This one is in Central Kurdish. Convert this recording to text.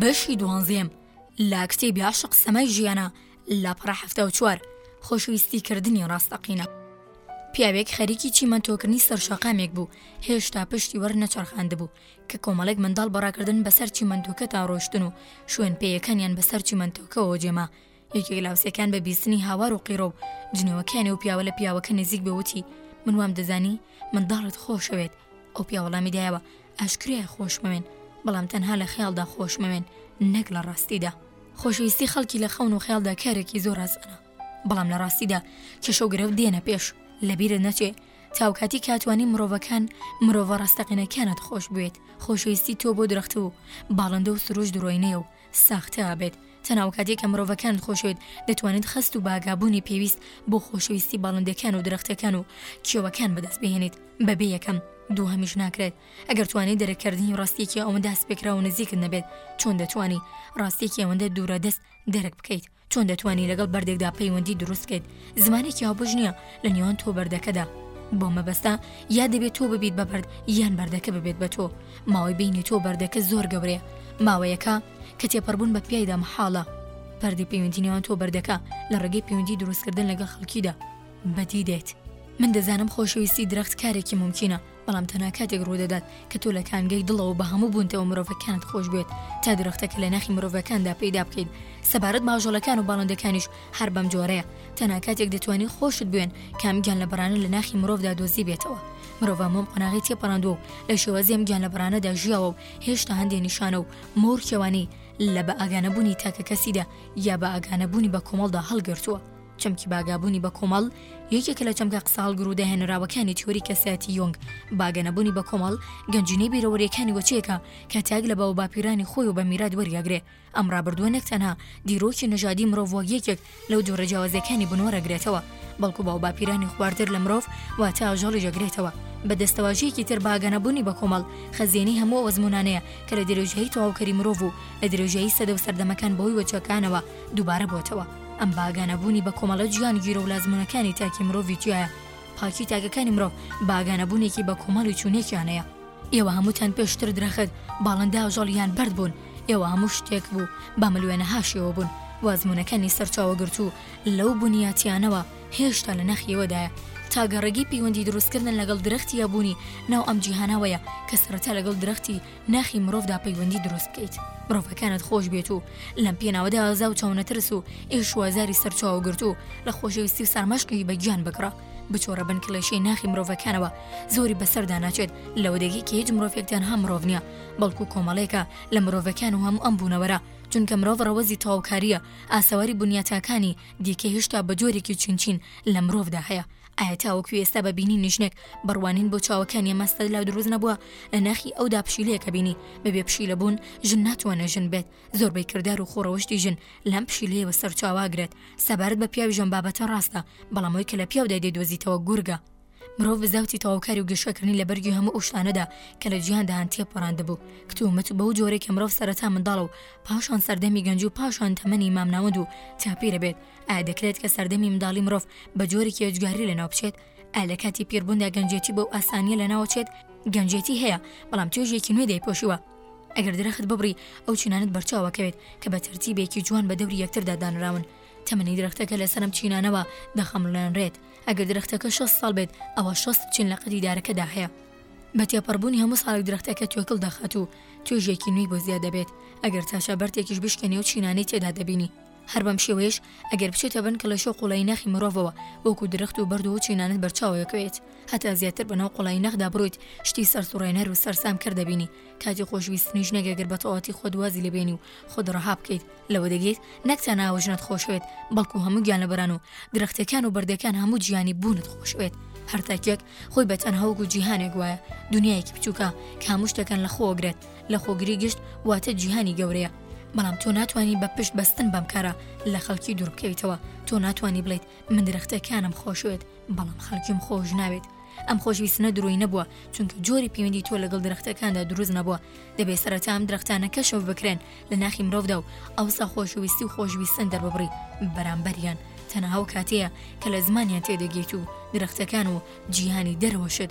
بەشی دوانزێم لە کتێبی عاشق سەمای ژیانە لە پڕە هەفتە و چوار خۆشویستی کردنی ڕاستەقینە پیاوێک خەریکی چیمەنتۆکردنی سەرشەقامێک بوو هێشتا پشتی وەر نەچەرخاند بوو کە کۆمەڵێک منداڵ بەڕاکردن بەسەر چیمەنتۆکە تا ڕۆشتن و شوێن پێیەکانیان بەسەر چیمەنتۆکەەوە جێما یەکێک لە هاوسێکان بە بیستنی هاوار و قیڕۆ و جنێوەکەی نێو پیاوە لە پیاوەکە نزیک بێ وتی، من وام دەزانی منداڵت خۆشەوێت. ئەو پیا وەڵامی دایەوە، ئاشکرایە خۆشمەوێن، بەڵام تەنها لە خەیاڵدا خۆشمەوێن نەک لە ڕاستیدا. خۆشەویستی خەڵکی لە خەون و خەیاڵدا کارێکی زۆر ئاسانە، بەڵام لە ڕاستیدا کێشە و گرفت دێنە پێش. لەبیرت نەچێ تا ئەوکاتی کە ئەتوانی مرۆڤەکان، مرۆڤە ڕاستەقینەکانت خۆشبوێت. خۆشەویستی تۆ بۆ درەخت و باڵندە و سروشت درۆینەیە و ساختە ئەبێت، تەنها کاتێک کە مرۆڤەکانت خۆشەوێت دەتوانیت خەست و باگابوونی پێویست بۆ خۆشەویستی باڵندەکان و درەختەکان و کێوەکان بەدەست بهێنیت بەبێ یەکەم دووهەمیش ناکرێت ئەگەر توانیت دەرککردنی ڕاستیەکی ئەوەندە هەستپێکراو و نزیکت نەبێت چۆن دەتوانی ڕاستیەکی ئەوەندە دوورە دەست دەرک بکەیت؟ چۆن دەتوانی لەگەڵ بەردێکدا پەیوەندی دروست بکەیت زمانێکی هاوبژ نییە لە نێوان تۆ بەردەکەدا بۆ مەبەستا یا دەبێت تۆ ببیت بە بەرد یان بەردەکە ببێت بە تۆ ماوەی بینێ تۆ بەردەکە زۆر گەورەیە ماوەیەکە کە تێپەڕبوون بە پیایدا محاڵە پردی پەیوەندی نێوان تۆ بەردەکە لە ڕێگەی پەیوەندی دروستکردن لەگەڵ خەڵکیدا بەدی دێت من دەزانم خۆشەویستی درەخت کارێکی ممکنە بەڵام تەنها کاتێک ڕوودەدات کە تۆ لە کانگای دڵەوە بە هەموو بوونتەوە مرۆڤەکانت خۆش بوێت تا درەختەکە لە ناخی مرۆڤەکاندا پەیدا بکەیت سەبارەت بە ئاژەڵەکان و باڵندەکانیش هەر بەم جۆرەیە تەنها کاتێک دەتوانین خۆشت بوێن کام گیانلەبەرانە لە ناخی مرۆڤدا دۆزیبێتەوە مرۆڤ هەموو ئەم قۆناغی تێپەڕاندووە و لە شێوازی ئەم گیانلەبەرانەدا ژیاوە و هێشتا هەندێ نیشانە و مۆر کێوانی لە بەئاگانەبوونی تاکەکەسیدا یا بەئاگانەبوونی بە کۆمەڵدا هەڵگرتووە چەمکی باگابوونی بەکۆمەڵ یەکێکە لە چەمکە قسە هەڵگر و داهێنراوەکانی تیۆری کەسایەتی یۆنگ، باگە نەبوونی بەکۆمەڵ گەنجینەی بیرەوەرییەکانی وەچەیەکە کە تاک لە باووباپیرانی خۆی و بە میرات وەریئەگرێ، ئەم ڕابردووە نەک تەنها دیرۆکی نەژادی مرۆڤ وەک یەکێک لەو جۆرە جیاوازییەکانی بنوڕ ئەگرێتەوە، بەڵکو باووباپیرانی خوارتر لە مرۆڤ واتە ئاژەڵیش ئەگرێتەوە. بە دەستەواژەیەکی تر باگە نەبوونی بەکۆمەڵ خەزێنەی هەموو ئەو ئەزموونانەیە کە لە درێژایی تەواوکەری مرۆڤ و لە درێژایی سەدە و سەردەمەکان بەهۆی وەچەکانەوە دووبارە بۆتەوە. ئەم باگە نەبوونی بە کۆمەڵە جیهانگیرو لازموونەکانی تاکی مرۆڤی تیایە، پاکی تاکەکانی مرۆڤ باگە نەبوونێکی بە کۆمەڵی چوونێکیان هەیە. ئێوە هەمووتان پێشتر درەخت، باڵندە، ئاژەڵ یان بەرد بوون، ئێوە هەموو شتێک بوو بە ملوێنەها شێوە بوون و ئەزموونەکانی سەرچاوە گرتوو لەو بنیاتیانەوە هێشتا لە ناخی ئێوەدایە تا گە ڕگی پەیوەندی دروستکردن لەگەڵ درەختی هەبوونی ناو ئەم جیهاناوەیە کە سەرەتا لەگەڵ درەختی ناخی مرۆڤدا پەیوەندی دروست بکەیت مرۆڤەکانت خۆش بێت و لەم پێناوەدا ئازا و چاونەترس و ئێش وازاری سەرچاو گرت و لە خۆشەویستی و سارماشکەوی بە گیان بگڕە بچۆرە بن کلێشەی ناخی مرۆڤەکانەوە زۆری بەسەردا ناچێت لەوە دەگی کە هیچ مرۆڤێکتان هەم مرۆڤ نییە بەڵکو کۆمەڵێکە لە مرۆڤەکان و هەموو ئەم بوونەوەرە چونکە مرۆڤ ڕەوەزی تەواوکاریە ئاسەواری بنیاتاکانی دیکە هێشتا بە جۆرێکی چینچین لە مرۆڤدا هەیە ئایا تاوەکو ئێستا بە بینینی ژنێک بڕوانین بۆ چاوەکانی مەستە لا دروست نەبووە لە ناخی ئەودا پشیلەیەکە بینی بەبێ پشیلە بوون ژن ناتوانێ ژن بێت زۆربەی کردار و خۆڕەوشتی ژن لەم پشیلەیەوە سەرچاواگرێت سەبارەت بە پیاوی ژەم بابەتە ڕاستە بەڵامەوەی کە لە پیاودای دەیدۆزیتەوە گورگە مرۆڤ بزاوتی تەواوکاری و گەشەکردنی لە بەرگی هەموو ئەوشتانەدا کە لە جیهاندا هەن تێپەڕاند بوو کتومت بەو جۆرێک کە مرۆڤ سەرەتا منداڵە و پاشان سەردەمی گەنج و پاشان تەمەنی مامناوەند و تاپیرە بێت ئایا دەکرێت کە سەردەمی منداڵی مرۆڤ بە جۆرێکی ئێجگاری لەناو بچێت؟ ئایا لە کاتی پیربووندا گەنجێتی بەو ئاسانییە لەناو ئەچێت؟ گەنجێتی هەیە، بەڵام توێژێکی نوێ دەیپۆشیوە. ئەگەر درەخت ببڕی، ئەو چینانەت بەرچاو ئەکەوێت کە بە تەرتیبێکی جوان بە دەوری یەکتردا دانراون. تەمەنی درەختەکە لەسەر ئەم چینانەوە دەخەمڵێنرێت. ئەگەر درەختەکە شەست ساڵ بێت، ئەوا شەست چین لە قەدی دارەکەدا هەیە. بە تێپەڕبوونی هەموو ساڵێک درەختەکە توێکڵ دەخات و توێژێکی نوێی بۆ زیاد دەبێت. ئەگەر تاشە بەردێکیش بشکێنی ئەو چینانەی تێدا دەبینی. هەر بەم شێوەیەش ئەگەر بچێتە بن کڵێشە و قوڵایی ناخی مرۆڤەوە وەکو درەخت و بەرد و چینانت بەرچاوە دەکەوێت هەتا زیاتر بەناو قوڵایی ناخدا بڕۆیت شتی سەرسوڕێنەر و سەرسام کەر دەبینی کاتی خۆشویستنیش نەک ئەگەر بە تەواتی خۆت وازی لێ بێنی و خۆت ڕەها بکەیت لەوە دەگەیت نەک تەنها وژنت خۆشەوێت بەڵکو هەموو گیانلەبەران و درەختەکان و بەردەکان هەموو جیهانی بوونت خۆشەوێت هەر تاکێک خۆی بە تەنها وەکو جیهانێک وایە دنیایەکی بچووکە کە هەموو شتەکان لە خۆگرێت لە خۆگری گشت واتە جیهانی گەورەیە بەڵام تۆ ناتوانی بە پشت بەستن بەم کارە لە خەڵکی دوور بکەویتەوە تۆ ناتوانانی بڵێیت من درەختەکانم خۆشوێت بەڵام خەڵکیم خۆش ناوێت ئەم خۆشویستنە درۆی نەبووە چونکە جۆری پەیوەندی تۆ لەگەڵ درەختەکاندا دروست نەبووە دەبێ سەرەتا ئەم درەختانە کەشف بکرێن لە ناخی مرۆڤدا و ئەوسا خۆشویستی و خۆشویستن دەرببڕی بەرامبەریان تەنها ئەو کاتەیە کە لە زمانیان تێدەگەیت و درەختەکان و جیهانی دەرەوەشت